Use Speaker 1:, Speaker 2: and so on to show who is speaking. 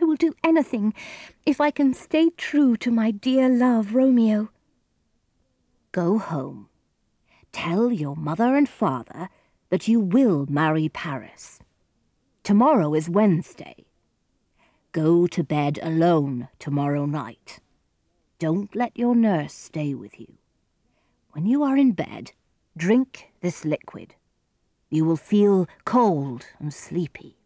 Speaker 1: I will do anything if I can stay true to my dear love, Romeo.
Speaker 2: Go home. Tell your mother and father that you will marry Paris. Tomorrow is Wednesday. Go to bed alone tomorrow night. Don't let your nurse stay with you. When you are in bed, drink this liquid. You will feel cold and sleepy.